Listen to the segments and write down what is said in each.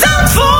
Zandvoort.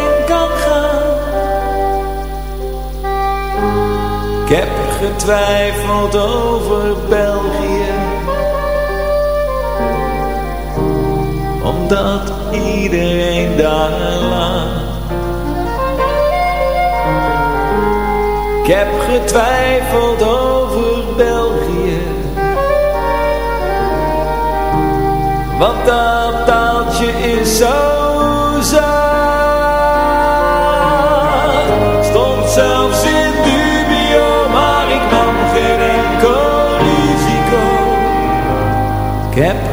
getwijfeld over België. Omdat iedereen daar laat Ik heb getwijfeld over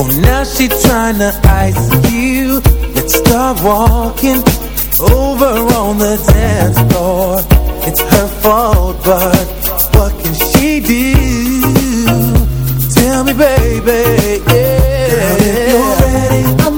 Oh, now she trying to ice you. Let's start walking over on the dance floor. It's her fault, but what can she do? Tell me, baby, yeah. Girl, if you're ready, I'm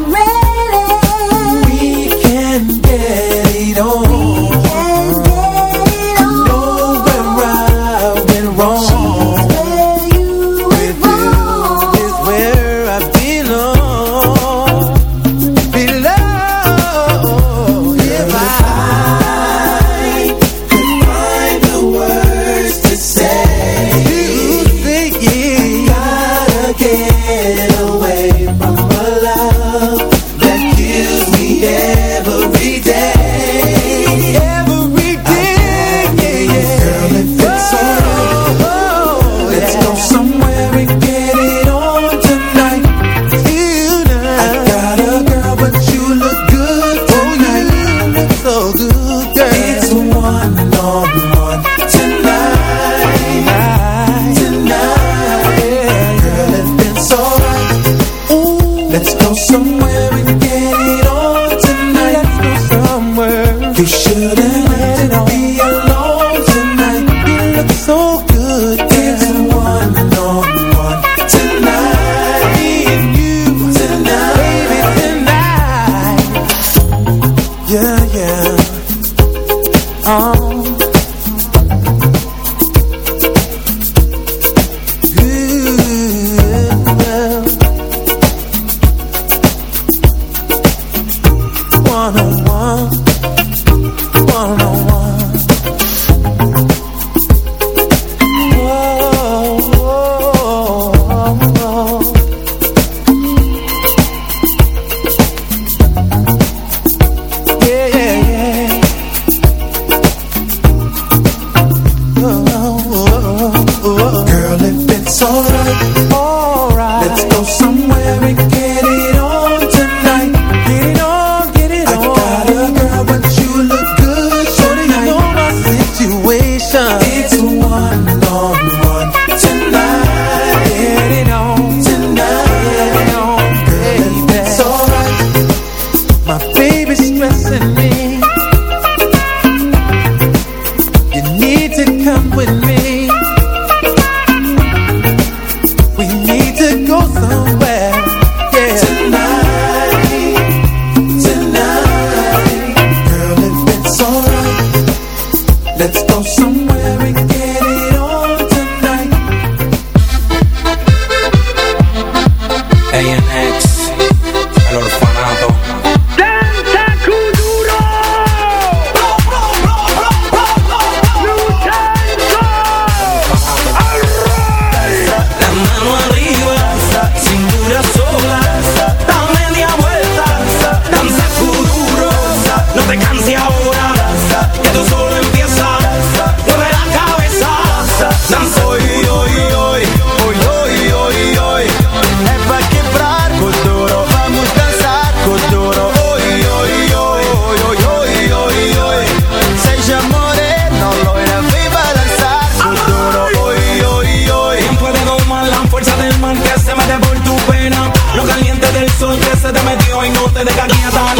tener cañas a la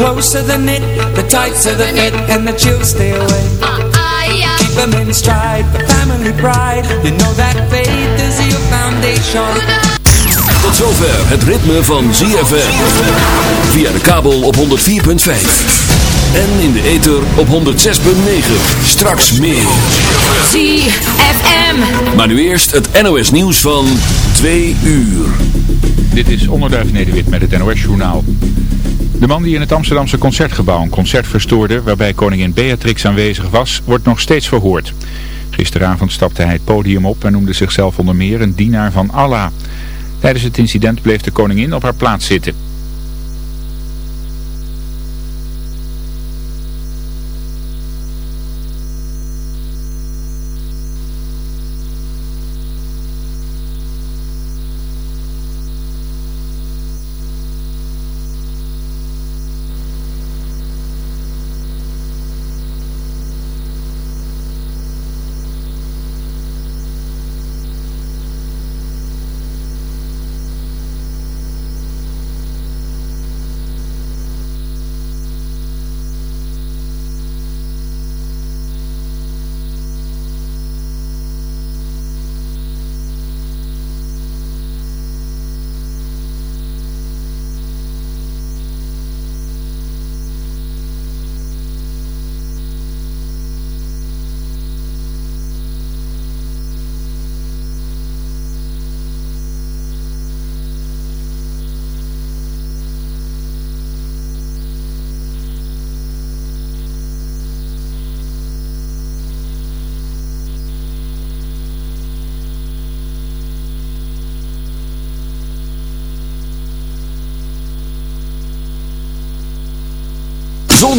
closer the knit, the tighter the fit And the chills stay away Keep them in stride, for family pride You know that faith is your foundation Tot zover het ritme van ZFM. Via de kabel op 104.5. En in de ether op 106.9. Straks meer. ZFM. Maar nu eerst het NOS nieuws van 2 uur. Dit is Onderduif Nederwit met het NOS Journaal. De man die in het Amsterdamse Concertgebouw een concert verstoorde... waarbij koningin Beatrix aanwezig was, wordt nog steeds verhoord. Gisteravond stapte hij het podium op en noemde zichzelf onder meer een dienaar van Allah. Tijdens het incident bleef de koningin op haar plaats zitten.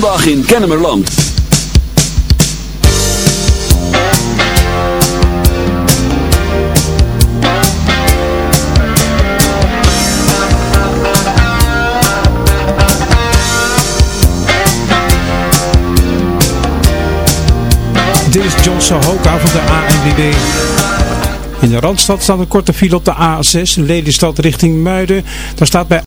Zondag in Kennemerland. Dit is John Sohoka van de ANWB. In de Randstad staat een korte file op de A6, Lelystad richting Muiden. Daar staat bij